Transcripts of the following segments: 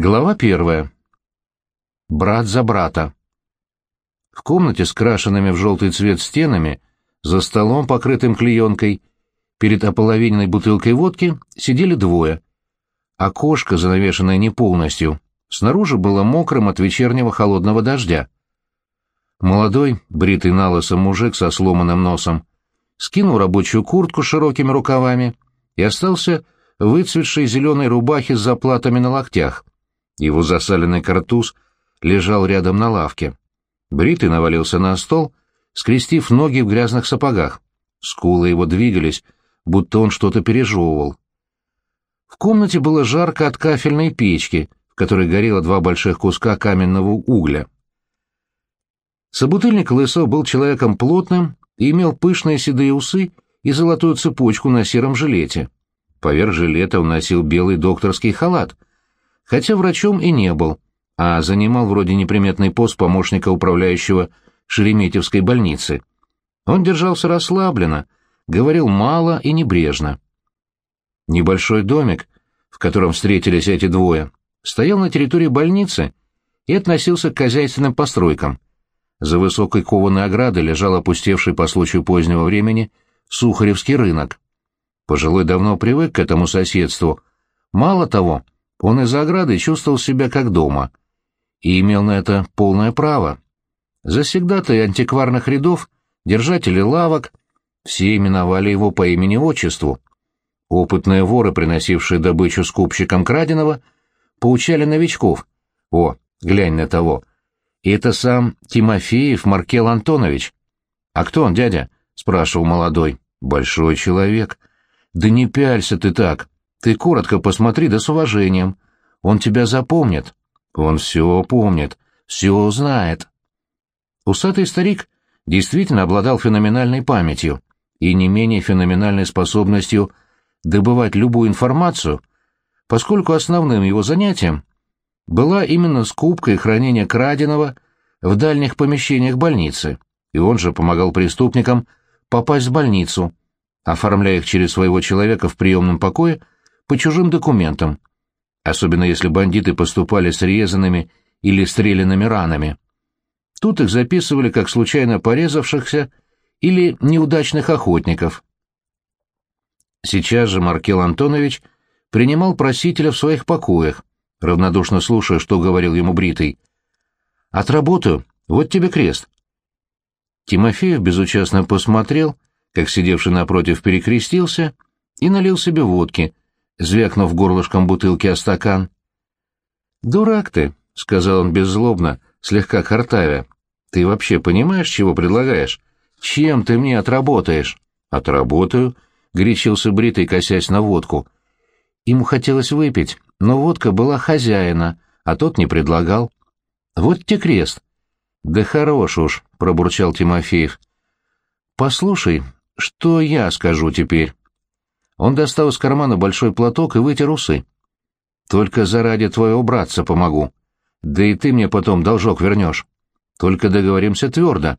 Глава первая. Брат за брата. В комнате с крашенными в желтый цвет стенами, за столом, покрытым клеенкой, перед ополовиненной бутылкой водки сидели двое. Окошко, занавешенное не полностью, снаружи было мокрым от вечернего холодного дождя. Молодой, бритый налысом мужик со сломанным носом, скинул рабочую куртку с широкими рукавами и остался в выцветшей зеленой рубахе с заплатами на локтях. Его засаленный картуз лежал рядом на лавке. Бритый навалился на стол, скрестив ноги в грязных сапогах. Скулы его двигались, будто он что-то пережевывал. В комнате было жарко от кафельной печки, в которой горело два больших куска каменного угля. Собутыльник Лысов был человеком плотным и имел пышные седые усы и золотую цепочку на сером жилете. Поверх жилета он носил белый докторский халат, хотя врачом и не был, а занимал вроде неприметный пост помощника управляющего Шереметьевской больницы. Он держался расслабленно, говорил мало и небрежно. Небольшой домик, в котором встретились эти двое, стоял на территории больницы и относился к хозяйственным постройкам. За высокой кованой оградой лежал опустевший по случаю позднего времени Сухаревский рынок. Пожилой давно привык к этому соседству. Мало того, он из-за ограды чувствовал себя как дома и имел на это полное право. Завсегдатые антикварных рядов, держатели лавок, все именовали его по имени-отчеству. Опытные воры, приносившие добычу скупщикам краденого, поучали новичков. «О, глянь на того! И это сам Тимофеев Маркел Антонович». «А кто он, дядя?» — спрашивал молодой. «Большой человек. Да не пялься ты так. Ты коротко посмотри, да с уважением. Он тебя запомнит. Он все помнит, все знает. Усатый старик действительно обладал феноменальной памятью и не менее феноменальной способностью добывать любую информацию, поскольку основным его занятием была именно скупка и хранение краденого в дальних помещениях больницы, и он же помогал преступникам попасть в больницу, оформляя их через своего человека в приемном покое по чужим документам, особенно если бандиты поступали с резанными или стрелянными ранами. Тут их записывали как случайно порезавшихся или неудачных охотников. Сейчас же Маркел Антонович принимал просителя в своих покоях, равнодушно слушая, что говорил ему Бритый. «Отработаю, вот тебе крест». Тимофеев безучастно посмотрел как сидевший напротив перекрестился и налил себе водки, звякнув горлышком бутылки о стакан. «Дурак ты», — сказал он беззлобно, слегка картавя. «Ты вообще понимаешь, чего предлагаешь? Чем ты мне отработаешь?» «Отработаю», — горячился Бритый, косясь на водку. Ему хотелось выпить, но водка была хозяина, а тот не предлагал. «Вот те крест». «Да хорош уж», — пробурчал Тимофеев. «Послушай, что я скажу теперь? Он достал из кармана большой платок и вытер усы. Только заради твоего братца помогу. Да и ты мне потом должок вернешь. Только договоримся твердо.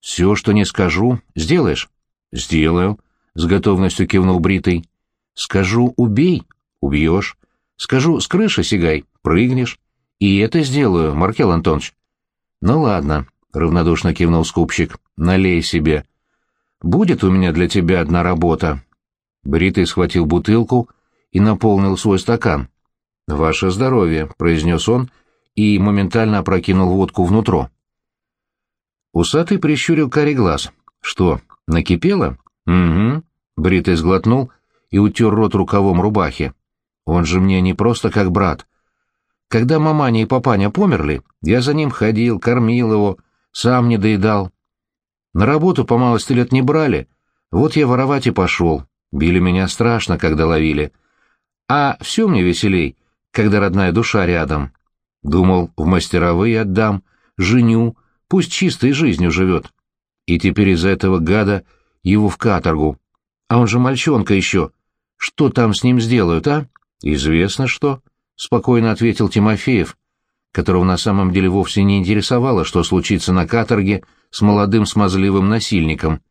Все, что не скажу, сделаешь? Сделаю, — с готовностью кивнул Бритый. Скажу «убей» — убьешь. Скажу «с крыши сигай» — прыгнешь. И это сделаю, Маркел Антонович. Ну ладно, — равнодушно кивнул скупщик, — налей себе. Будет у меня для тебя одна работа». Бритый схватил бутылку и наполнил свой стакан. «Ваше здоровье», — произнес он и моментально опрокинул водку внутрь. Усатый прищурил карий глаз. «Что, накипело?» «Угу». Бритый сглотнул и утер рот рукавом рубахи. «Он же мне не просто как брат. Когда маманя и папаня померли, я за ним ходил, кормил его, сам не доедал. На работу по малости лет не брали. Вот я воровать и пошел. Били меня страшно, когда ловили. А все мне веселей, когда родная душа рядом. Думал, в мастеровые отдам, женю, пусть чистой жизнью живет. И теперь из-за этого гада его в каторгу. А он же мальчонка еще. Что там с ним сделают, а? Известно что, — спокойно ответил Тимофеев, которого на самом деле вовсе не интересовало, что случится на каторге, — с молодым смазливым насильником.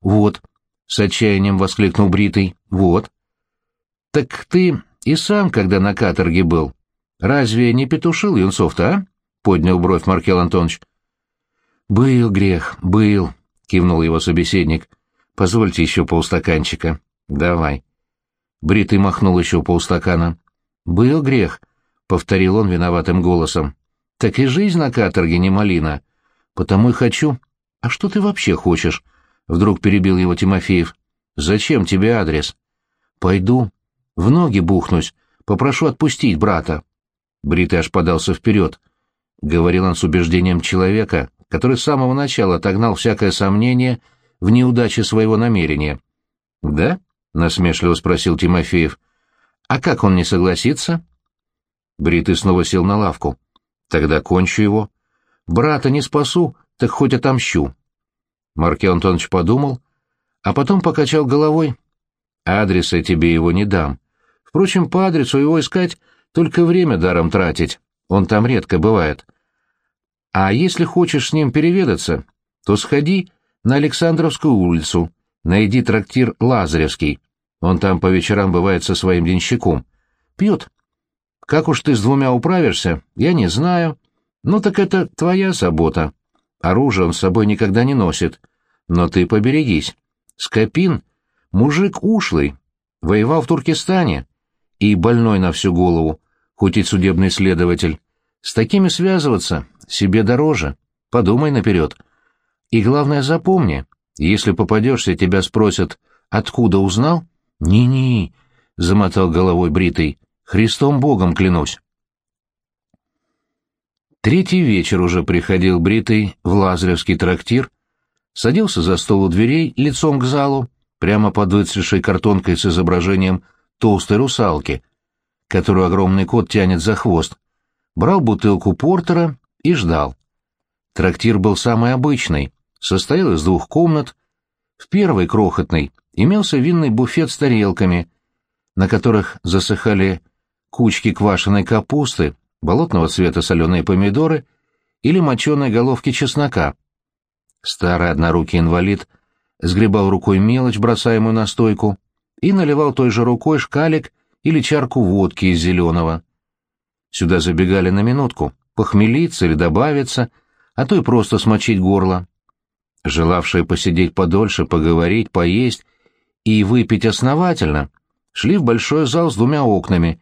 «Вот», — с отчаянием воскликнул Бритый, — «вот». «Так ты и сам, когда на каторге был, Разве не петушил Юнцов-то, а? — поднял бровь Маркел Антонович. — Был грех, был, — кивнул его собеседник. — Позвольте еще полстаканчика. — Давай. Бритый махнул еще полстакана. — Был грех, — повторил он виноватым голосом. — Так и жизнь на каторге не малина. Потому и хочу. — А что ты вообще хочешь? — вдруг перебил его Тимофеев. — Зачем тебе адрес? — Пойду. В ноги бухнусь. Попрошу отпустить брата. Бритый аж подался вперед. Говорил он с убеждением человека, который с самого начала отогнал всякое сомнение в неудаче своего намерения. «Да?» — насмешливо спросил Тимофеев. «А как он не согласится?» Бритый снова сел на лавку. «Тогда кончу его. Брата не спасу, так хоть отомщу». Маркел Антонович подумал, а потом покачал головой. «Адреса тебе его не дам. Впрочем, по адресу его искать только время даром тратить. Он там редко бывает. А если хочешь с ним переведаться, то сходи на Александровскую улицу, найди трактир Лазаревский. Он там по вечерам бывает со своим денщиком. Пьет. Как уж ты с двумя управишься, я не знаю. Ну так это твоя забота. Оружие он с собой никогда не носит. Но ты поберегись. Скопин — мужик ушлый, воевал в Туркестане и больной на всю голову, хоть и судебный следователь. С такими связываться себе дороже. Подумай наперед. И главное запомни, если попадешься, тебя спросят, откуда узнал? «Не-не», — замотал головой бритый, — «Христом Богом клянусь». Третий вечер уже приходил бритый в Лазаревский трактир, садился за стол у дверей лицом к залу, прямо под выцветшей картонкой с изображением толстой русалки, которую огромный кот тянет за хвост, брал бутылку портера и ждал. Трактир был самый обычный, состоял из двух комнат. В первой, крохотной, имелся винный буфет с тарелками, на которых засыхали кучки квашеной капусты, болотного цвета соленые помидоры или моченые головки чеснока. Старый однорукий инвалид сгребал рукой мелочь, бросаемую на стойку, и наливал той же рукой шкалик или чарку водки из зеленого. Сюда забегали на минутку, похмелиться или добавиться, а то и просто смочить горло. Желавшие посидеть подольше, поговорить, поесть и выпить основательно, шли в большой зал с двумя окнами,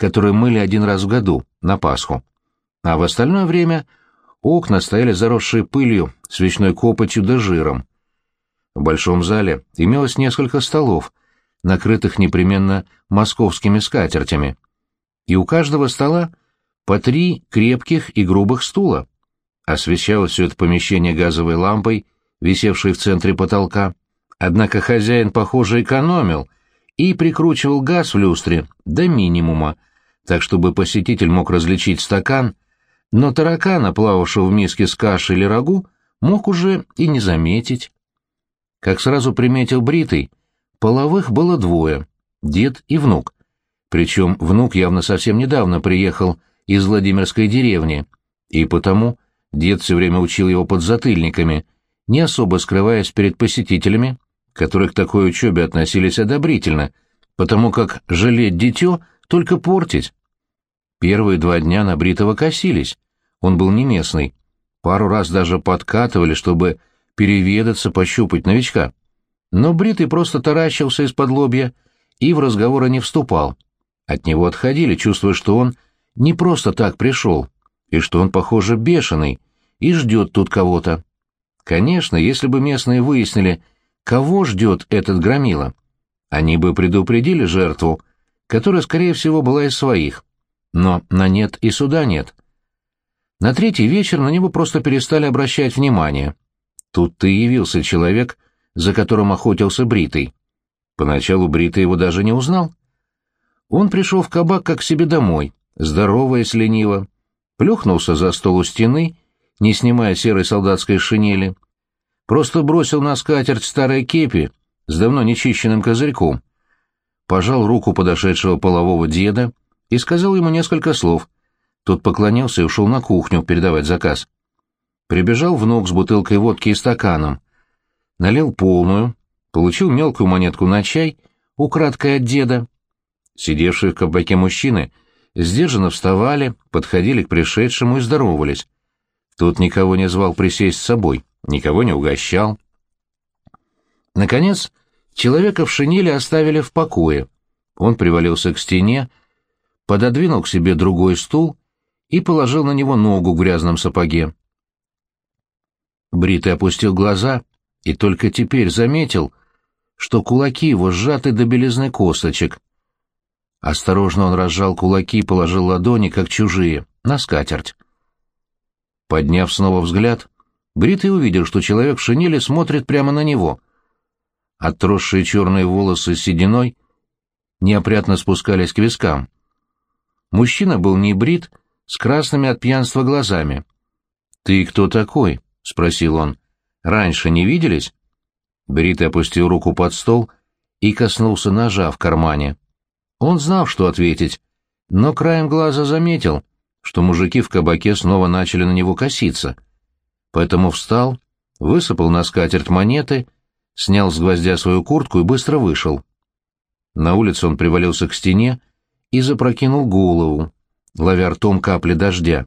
которые мыли один раз в году, на Пасху. А в остальное время окна стояли заросшие пылью, свечной копотью да жиром. В большом зале имелось несколько столов, накрытых непременно московскими скатертями, и у каждого стола по три крепких и грубых стула. Освещалось все это помещение газовой лампой, висевшей в центре потолка. Однако хозяин, похоже, экономил и прикручивал газ в люстре до минимума, так чтобы посетитель мог различить стакан, но таракана, плававшего в миске с кашей или рагу, мог уже и не заметить. Как сразу приметил Бритый, половых было двое — дед и внук. Причем внук явно совсем недавно приехал из Владимирской деревни, и потому дед все время учил его подзатыльниками, не особо скрываясь перед посетителями, которые к такой учебе относились одобрительно, потому как жалеть дитё — только портить. Первые два дня на Бритова косились, он был не местный, пару раз даже подкатывали, чтобы переведаться, пощупать новичка. Но Бритый просто таращился из-под лобья и в разговоры не вступал. От него отходили, чувствуя, что он не просто так пришел, и что он, похоже, бешеный, и ждет тут кого-то. Конечно, если бы местные выяснили, кого ждет этот громила, они бы предупредили жертву, которая, скорее всего, была из своих. Но на нет и суда нет. На третий вечер на него просто перестали обращать внимание. Тут-то и явился человек, за которым охотился Бритый. Поначалу Бритый его даже не узнал. Он пришел в кабак как к себе домой, здороваясь лениво, плюхнулся за стол у стены, не снимая серой солдатской шинели, просто бросил на скатерть старой кепи с давно нечищенным козырьком, пожал руку подошедшего полового деда и сказал ему несколько слов. Тот поклонился и ушел на кухню передавать заказ. Прибежал внук с бутылкой водки и стаканом. Налил полную, получил мелкую монетку на чай, украдкой от деда. Сидевшие в кабаке мужчины сдержанно вставали, подходили к пришедшему и здоровались. Тут никого не звал присесть с собой, никого не угощал. Наконец, человека в шинели оставили в покое. Он привалился к стене, пододвинул к себе другой стул и положил на него ногу в грязном сапоге. Бритый опустил глаза и только теперь заметил, что кулаки его сжаты до белизны косточек. Осторожно он разжал кулаки и положил ладони, как чужие, на скатерть. Подняв снова взгляд, Бритый увидел, что человек в шинели смотрит прямо на него. Отросшие черные волосы сединой неопрятно спускались к вискам. Мужчина был не брит, с красными от пьянства глазами. «Ты кто такой?» — спросил он. «Раньше не виделись?» Бритый опустил руку под стол и коснулся ножа в кармане. Он знал, что ответить, но краем глаза заметил, что мужики в кабаке снова начали на него коситься. Поэтому встал, высыпал на скатерть монеты, снял с гвоздя свою куртку и быстро вышел. На улице он привалился к стене и запрокинул голову, ловя ртом капли дождя.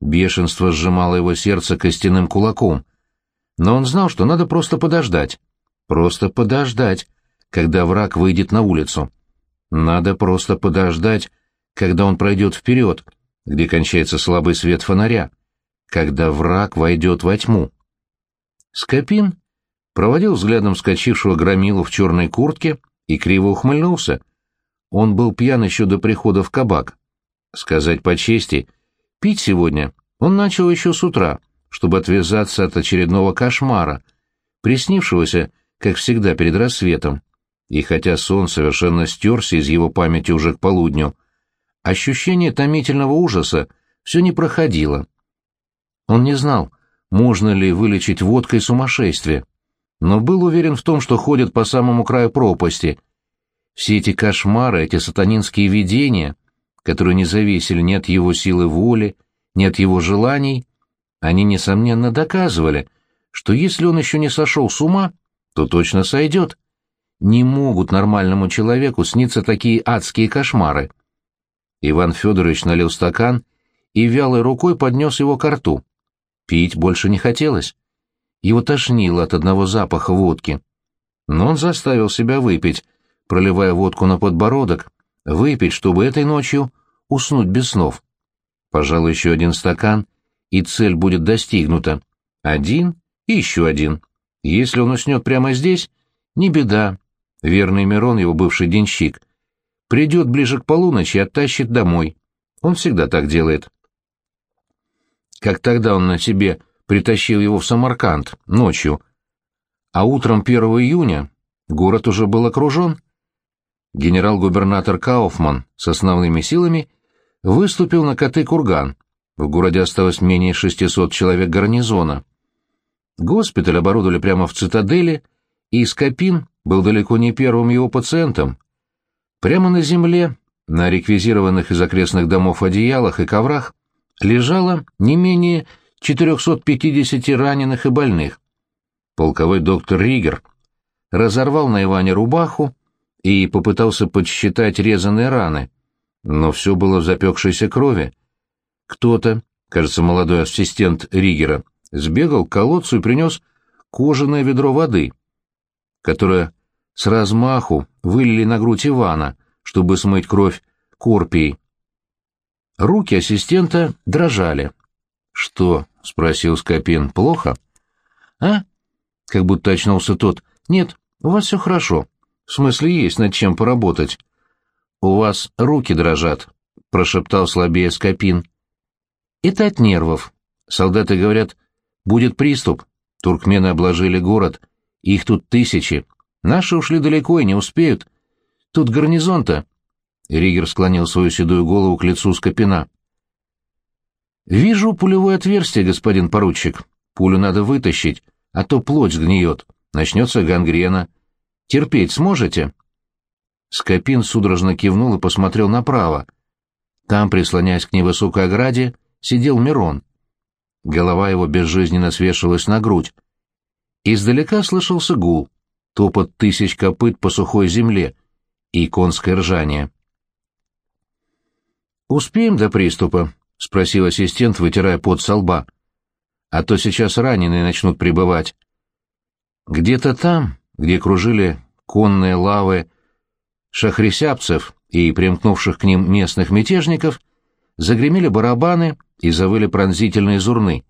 Бешенство сжимало его сердце костяным кулаком. Но он знал, что надо просто подождать. Просто подождать, когда враг выйдет на улицу. Надо просто подождать, когда он пройдет вперед, где кончается слабый свет фонаря, когда враг войдет во тьму. Скопин проводил взглядом скачившего громилу в черной куртке и криво ухмыльнулся. Он был пьян еще до прихода в кабак. Сказать по чести, пить сегодня он начал еще с утра, чтобы отвязаться от очередного кошмара, приснившегося, как всегда, перед рассветом. И хотя сон совершенно стерся из его памяти уже к полудню, ощущение томительного ужаса все не проходило. Он не знал, можно ли вылечить водкой сумасшествие, но был уверен в том, что ходит по самому краю пропасти. Все эти кошмары, эти сатанинские видения, которые не зависели ни от его силы воли, ни от его желаний, они, несомненно, доказывали, что если он еще не сошел с ума, то точно сойдет. Не могут нормальному человеку сниться такие адские кошмары. Иван Федорович налил стакан и вялой рукой поднес его к рту. Пить больше не хотелось. Его тошнило от одного запаха водки. Но он заставил себя выпить, проливая водку на подбородок, выпить, чтобы этой ночью уснуть без снов. Пожалуй, еще один стакан, и цель будет достигнута. Один и еще один. Если он уснет прямо здесь, не беда. Верный Мирон, его бывший денщик, Придет ближе к полуночи и оттащит домой. Он всегда так делает. Как тогда он на себе притащил его в Самарканд, ночью. А утром 1 июня город уже был окружен. Генерал-губернатор Кауфман с основными силами выступил на Коты-Курган. В городе осталось менее 600 человек гарнизона. Госпиталь оборудовали прямо в цитадели, и Скопин был далеко не первым его пациентом. Прямо на земле, на реквизированных из окрестных домов одеялах и коврах, лежало не менее 450 раненых и больных. Полковой доктор Ригер разорвал на Иване рубаху и попытался подсчитать резаные раны, но все было в запекшейся крови. Кто-то, кажется, молодой ассистент Ригера, сбегал к колодцу и принес кожаное ведро воды, которое с размаху вылили на грудь Ивана, чтобы смыть кровь корпией. Руки ассистента дрожали. «Что?» — спросил Скопин. «Плохо?» «А?» — как будто очнулся тот. «Нет, у вас все хорошо. В смысле, есть над чем поработать». «У вас руки дрожат», — прошептал слабее Скопин. «Это от нервов. Солдаты говорят, будет приступ. Туркмены обложили город. Их тут тысячи. Наши ушли далеко и не успеют. Тут гарнизон-то. Ригер склонил свою седую голову к лицу Скопина. «Вижу пулевое отверстие, господин поручик. Пулю надо вытащить, а то плоть сгниет. Начнется гангрена. Терпеть сможете?» Скопин судорожно кивнул и посмотрел направо. Там, прислоняясь к невысокой ограде, сидел Мирон. Голова его безжизненно свешивалась на грудь. Издалека слышался гул топот тысяч копыт по сухой земле и конское ржание. «Успеем до приступа?» — спросил ассистент, вытирая пот со лба. «А то сейчас раненые начнут прибывать». Где-то там, где кружили конные лавы шахрисябцев и примкнувших к ним местных мятежников, загремели барабаны и завыли пронзительные зурны.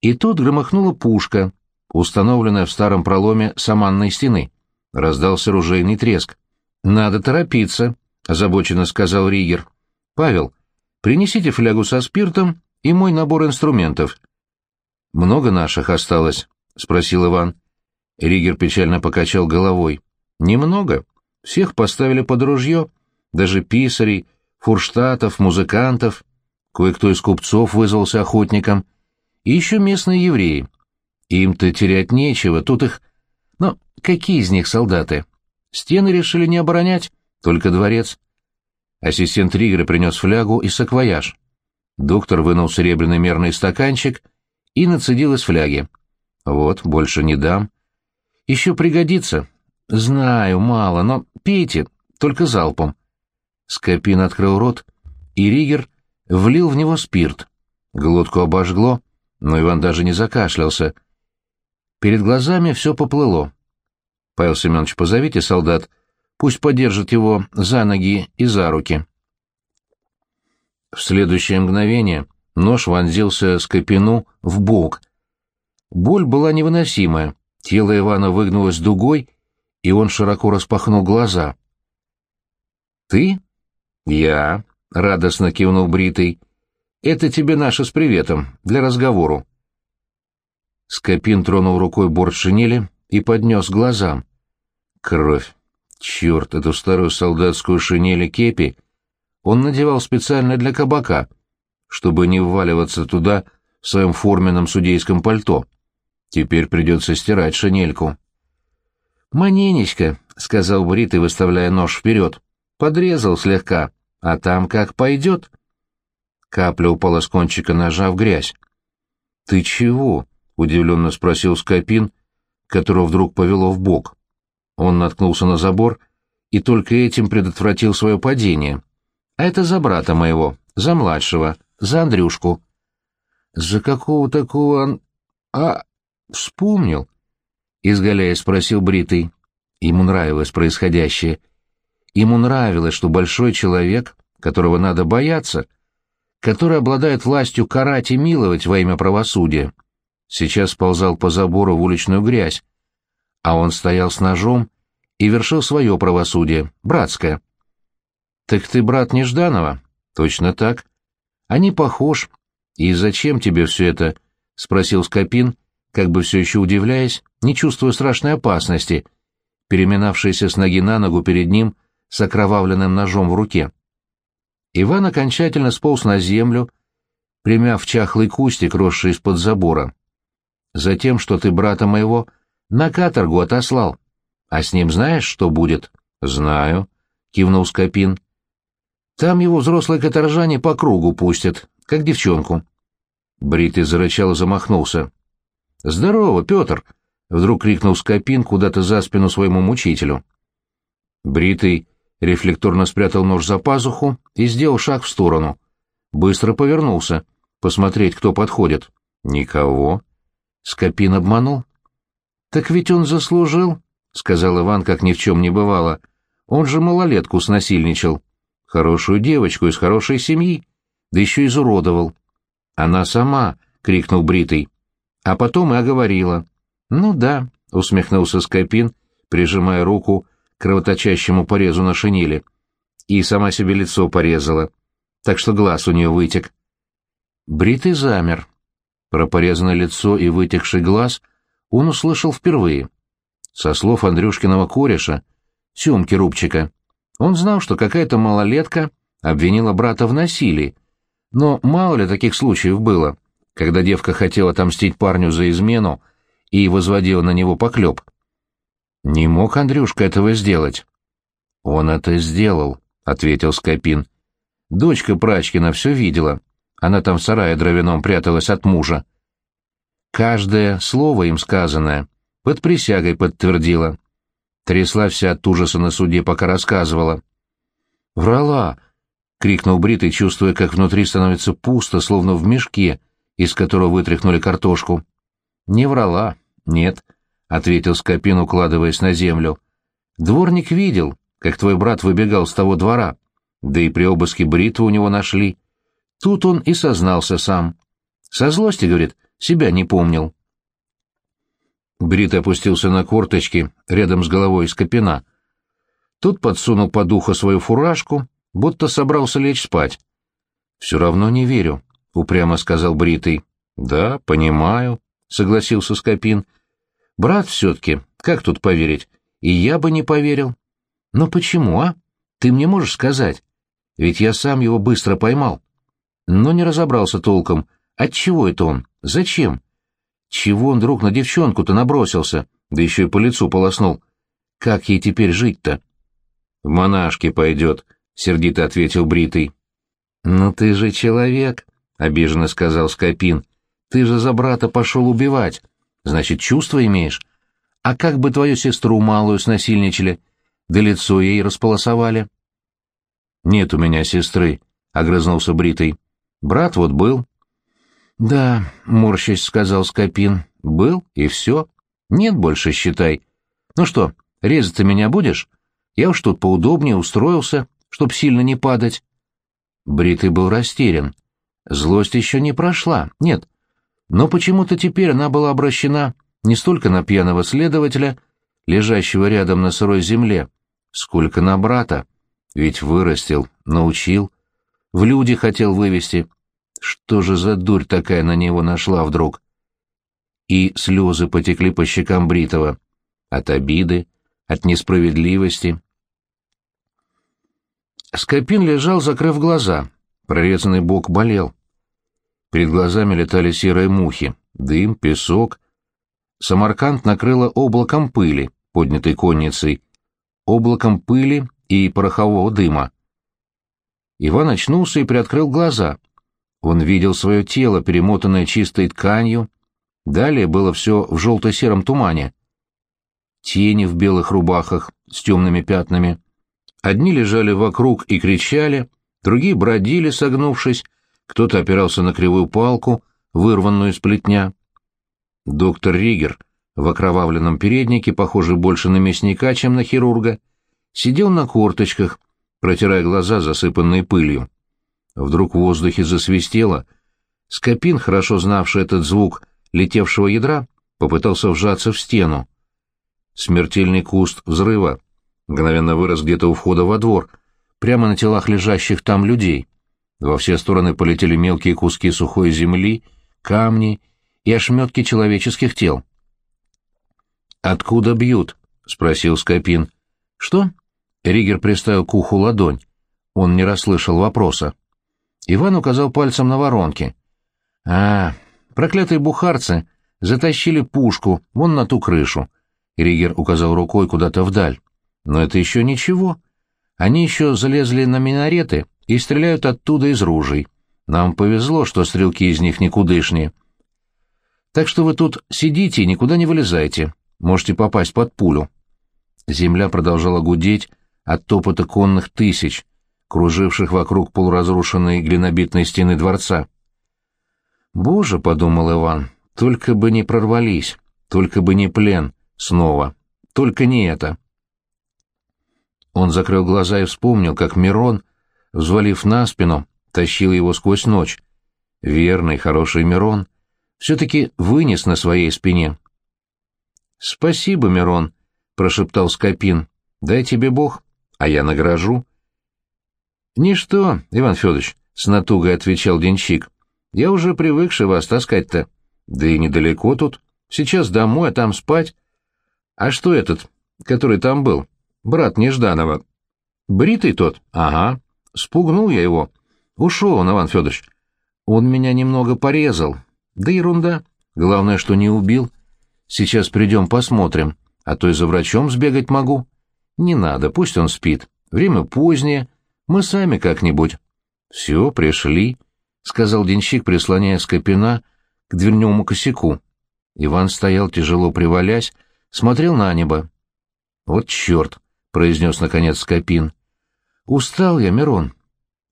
И тут громыхнула пушка, установленная в старом проломе саманной стены. Раздался ружейный треск. «Надо торопиться», — озабоченно сказал Ригер. «Павел, принесите флягу со спиртом и мой набор инструментов». «Много наших осталось?» — спросил Иван. Ригер печально покачал головой. «Немного. Всех поставили под ружье, даже писарей, фурштатов, музыкантов. Кое-кто из купцов вызвался охотником. И еще местные евреи. Им-то терять нечего, тут их... Но какие из них солдаты? Стены решили не оборонять, только дворец. Ассистент Ригера принес флягу и саквояж. Доктор вынул серебряный мерный стаканчик и нацедил из фляги. «Вот, больше не дам. Еще пригодится. Знаю, мало, но пейте, только залпом». Скопин открыл рот, и Ригер влил в него спирт. Глотку обожгло, но Иван даже не закашлялся. Перед глазами все поплыло. «Павел Семенович, позовите солдат, пусть подержат его за ноги и за руки». В следующее мгновение нож вонзился Скопину в бок. Боль была невыносимая, тело Ивана выгнулось дугой, и он широко распахнул глаза. «Ты?» «Я», — радостно кивнул Бритый. «Это тебе наше с приветом, для разговору». Скопин тронул рукой борт шинели и поднес глазам. Кровь. Черт, эту старую солдатскую шинель и кепи он надевал специально для кабака, чтобы не вваливаться туда в своем форменном судейском пальто. Теперь придется стирать шинельку. «Маненечка», — сказал Бритый, выставляя нож вперед, — «подрезал слегка, а там как пойдет». Капля упала с кончика ножа в грязь. «Ты чего?» — удивленно спросил Скопин, которого вдруг повело в бок. Он наткнулся на забор и только этим предотвратил свое падение. А это за брата моего, за младшего, за Андрюшку. За какого такого... А... вспомнил? Изгаляя спросил Бритый. Ему нравилось происходящее. Ему нравилось, что большой человек, которого надо бояться, который обладает властью карать и миловать во имя правосудия, сейчас сползал по забору в уличную грязь, а он стоял с ножом и вершил свое правосудие, братское. «Так ты брат Нежданова?» «Точно так. Не похож. И зачем тебе все это?» — спросил Скопин, как бы все еще удивляясь, не чувствуя страшной опасности, переминавшийся с ноги на ногу перед ним с окровавленным ножом в руке. Иван окончательно сполз на землю, примяв чахлый кустик, росший из-под забора. «Затем, что ты брата моего на каторгу отослал. А с ним знаешь, что будет?» «Знаю», — кивнул Скопин. «Там его взрослые каторжане по кругу пустят, как девчонку». Бритый зарычал и замахнулся. «Здорово, Петр!» — вдруг крикнул Скопин куда-то за спину своему мучителю. Бритый рефлекторно спрятал нож за пазуху и сделал шаг в сторону. Быстро повернулся, посмотреть, кто подходит. Никого. Скопин обманул. «Так ведь он заслужил», — сказал Иван, как ни в чем не бывало. «Он же малолетку снасильничал. Хорошую девочку из хорошей семьи, да еще изуродовал». «Она сама», — крикнул Бритый. А потом и оговорила. «Ну да», — усмехнулся Скопин, прижимая руку к кровоточащему порезу на шинели. И сама себе лицо порезала, так что глаз у нее вытек. Бритый замер. Про порезанное лицо и вытекший глаз он услышал впервые. Со слов Андрюшкиного кореша, Тёмки Рубчика, он знал, что какая-то малолетка обвинила брата в насилии, но мало ли таких случаев было, когда девка хотела отомстить парню за измену и возводила на него поклеп. Не мог Андрюшка этого сделать. «Он это сделал», — ответил Скопин. «Дочка Прачкина все видела. Она там в сарае дровяном пряталась от мужа. Каждое слово им сказанное под присягой подтвердила. Трясла вся от ужаса на суде, пока рассказывала. «Врала! крикнул Бритый, чувствуя, как внутри становится пусто, словно в мешке, из которого вытряхнули картошку. «Не врала. Нет», — ответил Скопин, укладываясь на землю. «Дворник видел, как твой брат выбегал с того двора. Да и при обыске бритвы у него нашли. Тут он и сознался сам. Со злости, говорит, себя не помнил». Брит опустился на корточки рядом с головой Скопина. Тут подсунул под ухо свою фуражку, будто собрался лечь спать. «Все равно не верю», — упрямо сказал Бритый. «Да, понимаю», — согласился Скопин. «Брат все-таки, как тут поверить? И я бы не поверил». «Но почему, а? Ты мне можешь сказать? Ведь я сам его быстро поймал». Но не разобрался толком. Отчего это он? Зачем? Чего он вдруг на девчонку-то набросился, да еще и по лицу полоснул? Как ей теперь жить-то? — В монашки пойдет, — сердито ответил Бритый. — Ну ты же человек, — обиженно сказал Скопин. — Ты же за брата пошел убивать. Значит, чувства имеешь. А как бы твою сестру малую снасильничали, да лицо ей располосовали? — Нет у меня сестры, — огрызнулся Бритый. — Брат вот был. — Да, — морщась сказал Скопин, — был, и все. Нет больше, считай. Ну что, резать ты меня будешь? Я уж тут поудобнее устроился, чтоб сильно не падать. Бритый был растерян. Злость еще не прошла, нет. Но почему-то теперь она была обращена не столько на пьяного следователя, лежащего рядом на сырой земле, сколько на брата. Ведь вырастил, научил, в люди хотел вывести. Что же за дурь такая на него нашла вдруг? И слезы потекли по щекам Бритова. От обиды, от несправедливости, Скопин лежал, закрыв глаза. Прорезанный бок болел. Перед глазами летали серые мухи. Дым, песок. Самарканд накрыло облаком пыли, поднятой конницей. Облаком пыли и порохового дыма. Иван очнулся и приоткрыл глаза. Он видел свое тело, перемотанное чистой тканью. Далее было все в желто-сером тумане. Тени в белых рубахах с темными пятнами — Одни лежали вокруг и кричали, другие бродили, согнувшись, кто-то опирался на кривую палку, вырванную из плетня. Доктор Ригер, в окровавленном переднике, похожий больше на мясника, чем на хирурга, сидел на корточках, протирая глаза, засыпанные пылью. Вдруг в воздухе засвистело. Скопин, хорошо знавший этот звук летевшего ядра, попытался вжаться в стену. Смертельный куст взрыва мгновенно вырос где-то у входа во двор, прямо на телах лежащих там людей. Во все стороны полетели мелкие куски сухой земли, камни и ошметки человеческих тел. «Откуда бьют?» — спросил Скопин. «Что?» — Ригер приставил к уху ладонь. Он не расслышал вопроса. Иван указал пальцем на воронки. «А, проклятые бухарцы затащили пушку вон на ту крышу». Ригер указал рукой куда-то вдаль. Но это еще ничего. Они еще залезли на минареты и стреляют оттуда из ружей. Нам повезло, что стрелки из них никудышнее. Так что вы тут сидите и никуда не вылезайте. Можете попасть под пулю. Земля продолжала гудеть от топота конных тысяч, круживших вокруг полуразрушенной глинобитной стены дворца. «Боже», — подумал Иван, — «только бы не прорвались, только бы не плен снова, только не это». Он закрыл глаза и вспомнил, как Мирон, взвалив на спину, тащил его сквозь ночь. Верный, хороший Мирон все-таки вынес на своей спине. «Спасибо, Мирон», — прошептал Скопин. «Дай тебе Бог, а я награжу». «Ничто, Иван Федорович», — с натугой отвечал Денщик. «Я уже привыкший вас таскать-то. Да и недалеко тут. Сейчас домой, а там спать. А что этот, который там был? брат Нежданова. Бритый тот? Ага. Спугнул я его. Ушел он, Иван Федорович. Он меня немного порезал. Да ерунда. Главное, что не убил. Сейчас придем посмотрим, а то и за врачом сбегать могу. Не надо, пусть он спит. Время позднее. Мы сами как-нибудь. — Все, пришли, — сказал денщик, прислоняя скопина к дверному косяку. Иван стоял, тяжело привалясь, смотрел на небо. — Вот черт, — произнес наконец Скопин. — Устал я, Мирон.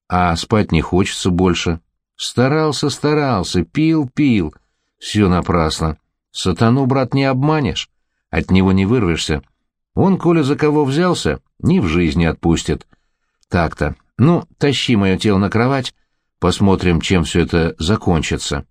А спать не хочется больше. Старался, старался, пил, пил. Все напрасно. Сатану, брат, не обманешь. От него не вырвешься. Он, коли за кого взялся, ни в жизни отпустит. — так-то. Ну, тащи мое тело на кровать, посмотрим, чем все это закончится.